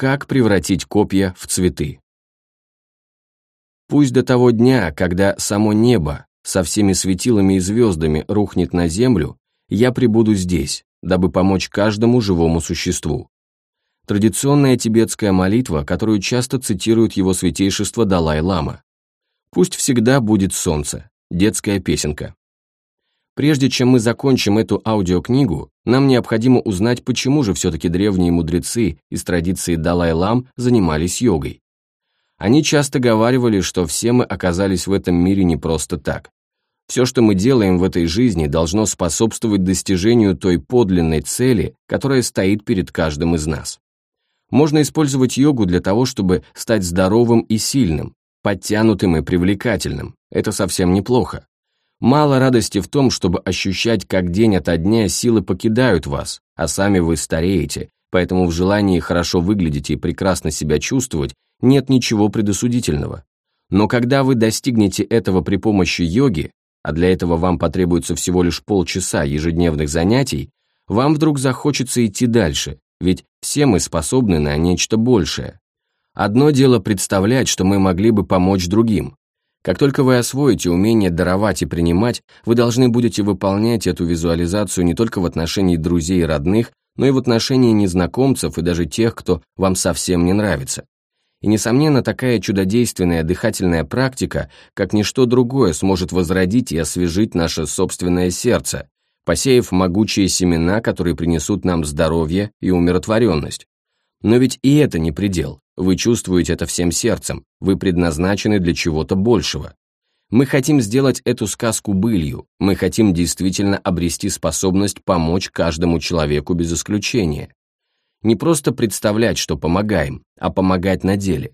Как превратить копья в цветы? Пусть до того дня, когда само небо со всеми светилами и звездами рухнет на землю, я пребуду здесь, дабы помочь каждому живому существу. Традиционная тибетская молитва, которую часто цитирует его святейшество Далай-лама. Пусть всегда будет солнце. Детская песенка. Прежде чем мы закончим эту аудиокнигу, нам необходимо узнать, почему же все-таки древние мудрецы из традиции Далай-лам занимались йогой. Они часто говаривали, что все мы оказались в этом мире не просто так. Все, что мы делаем в этой жизни, должно способствовать достижению той подлинной цели, которая стоит перед каждым из нас. Можно использовать йогу для того, чтобы стать здоровым и сильным, подтянутым и привлекательным. Это совсем неплохо. Мало радости в том, чтобы ощущать, как день ото дня силы покидают вас, а сами вы стареете, поэтому в желании хорошо выглядеть и прекрасно себя чувствовать нет ничего предосудительного. Но когда вы достигнете этого при помощи йоги, а для этого вам потребуется всего лишь полчаса ежедневных занятий, вам вдруг захочется идти дальше, ведь все мы способны на нечто большее. Одно дело представлять, что мы могли бы помочь другим, как только вы освоите умение даровать и принимать, вы должны будете выполнять эту визуализацию не только в отношении друзей и родных, но и в отношении незнакомцев и даже тех, кто вам совсем не нравится. И, несомненно, такая чудодейственная дыхательная практика, как ничто другое, сможет возродить и освежить наше собственное сердце, посеяв могучие семена, которые принесут нам здоровье и умиротворенность. Но ведь и это не предел. Вы чувствуете это всем сердцем, вы предназначены для чего-то большего. Мы хотим сделать эту сказку былью, мы хотим действительно обрести способность помочь каждому человеку без исключения. Не просто представлять, что помогаем, а помогать на деле.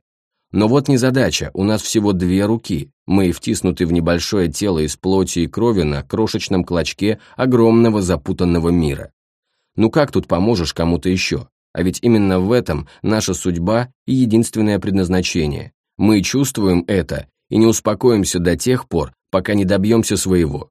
Но вот незадача, у нас всего две руки, мы втиснуты в небольшое тело из плоти и крови на крошечном клочке огромного запутанного мира. Ну как тут поможешь кому-то еще? А ведь именно в этом наша судьба и единственное предназначение. Мы чувствуем это и не успокоимся до тех пор, пока не добьемся своего.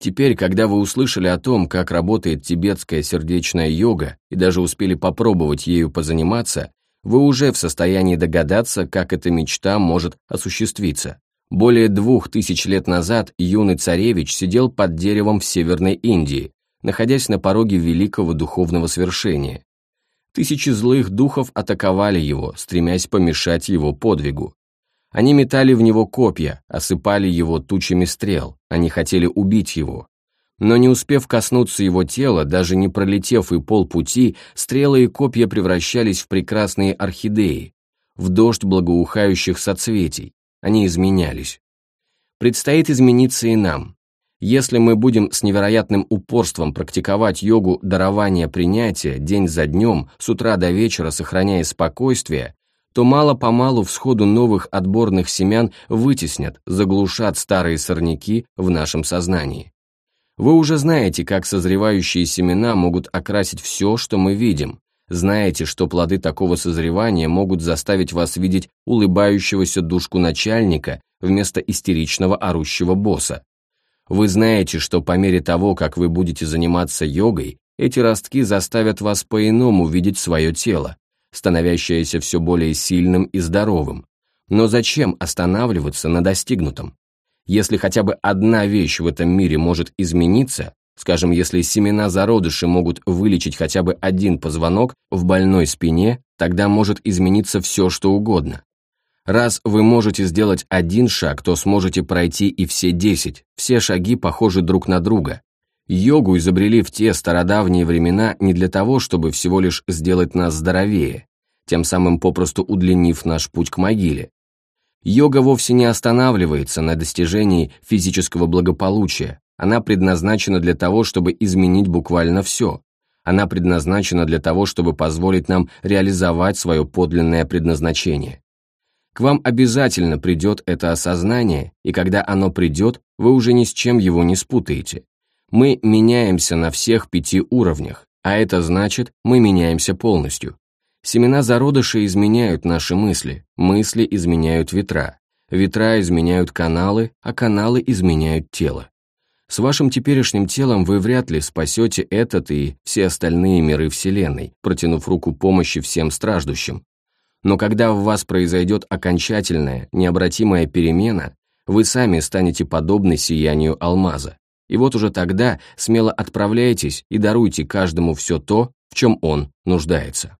Теперь, когда вы услышали о том, как работает тибетская сердечная йога и даже успели попробовать ею позаниматься, вы уже в состоянии догадаться, как эта мечта может осуществиться. Более двух тысяч лет назад юный царевич сидел под деревом в Северной Индии, находясь на пороге великого духовного свершения. Тысячи злых духов атаковали его, стремясь помешать его подвигу. Они метали в него копья, осыпали его тучами стрел, они хотели убить его. Но не успев коснуться его тела, даже не пролетев и полпути, стрелы и копья превращались в прекрасные орхидеи, в дождь благоухающих соцветий, они изменялись. Предстоит измениться и нам, если мы будем с невероятным упорством практиковать йогу дарования принятия день за днем, с утра до вечера сохраняя спокойствие, то мало-помалу всходу новых отборных семян вытеснят, заглушат старые сорняки в нашем сознании. Вы уже знаете, как созревающие семена могут окрасить все, что мы видим. Знаете, что плоды такого созревания могут заставить вас видеть улыбающегося душку начальника вместо истеричного орущего босса. Вы знаете, что по мере того, как вы будете заниматься йогой, эти ростки заставят вас по-иному видеть свое тело, становящееся все более сильным и здоровым. Но зачем останавливаться на достигнутом? Если хотя бы одна вещь в этом мире может измениться, скажем, если семена зародыши могут вылечить хотя бы один позвонок в больной спине, тогда может измениться все, что угодно. Раз вы можете сделать один шаг, то сможете пройти и все десять. Все шаги похожи друг на друга. Йогу изобрели в те стародавние времена не для того, чтобы всего лишь сделать нас здоровее, тем самым попросту удлинив наш путь к могиле. Йога вовсе не останавливается на достижении физического благополучия. Она предназначена для того, чтобы изменить буквально все. Она предназначена для того, чтобы позволить нам реализовать свое подлинное предназначение. К вам обязательно придет это осознание, и когда оно придет, вы уже ни с чем его не спутаете. Мы меняемся на всех пяти уровнях, а это значит, мы меняемся полностью. Семена зародыша изменяют наши мысли, мысли изменяют ветра, ветра изменяют каналы, а каналы изменяют тело. С вашим теперешним телом вы вряд ли спасете этот и все остальные миры Вселенной, протянув руку помощи всем страждущим, Но когда в вас произойдет окончательная, необратимая перемена, вы сами станете подобны сиянию алмаза. И вот уже тогда смело отправляйтесь и даруйте каждому все то, в чем он нуждается.